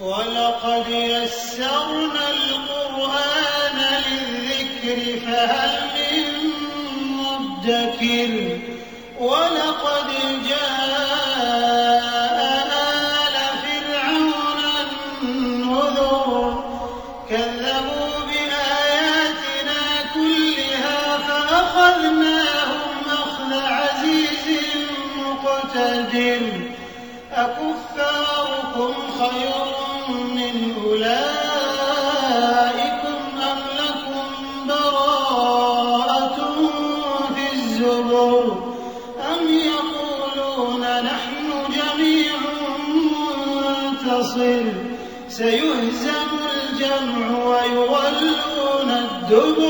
وَلَقَدْ يَسَّرْنَا الْقُرْآنَ لِلذِّكْرِ فَهَلْ مِن مُّدَّكِرٍ وَلَقَدْ جَاءَ آلَ فِرْعَوْنَ النُّذُرُ كَذَّبُوا بِآيَاتِنَا كُلِّهَا فَأَخَذْنَاهُمْ أَخْذَ عَزِيزٍ مُّقْتَدِرٍ أَكُفَّارُكُمْ خَيْرٌ مِّنْ أُولَٰئِكُمْ أَمْ لَكُم بَرَاءَةٌ فِي الزُّبُرِ أَمْ يَقُولُونَ نَحْنُ جَمِيعٌ مُّنتَصِرٌ سَيُهْزَمُ الْجَمْعُ وَيُوَلُّونَ الدُّبُرَ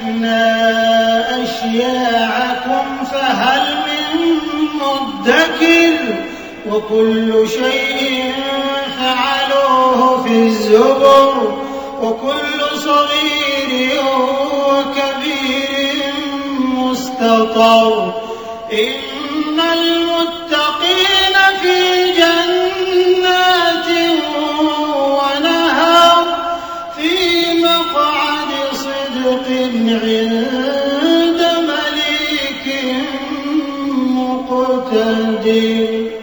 أَهْلَكْنَا أَشْيَاعَكُمْ فَهَلْ مِن مُّدَّكِرٍ وَكُلُّ شَيْءٍ فَعَلُوهُ فِي الزُّبُرِ وَكُلُّ صَغِيرٍ وَكَبِيرٍ مُّسْتَطَرٌ إِنَّ الْمُتَّقِينَ صِدْقٍ عِندَ مَلِيكٍ مُّقْتَدِرٍ.